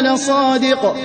لَصَادِقٌ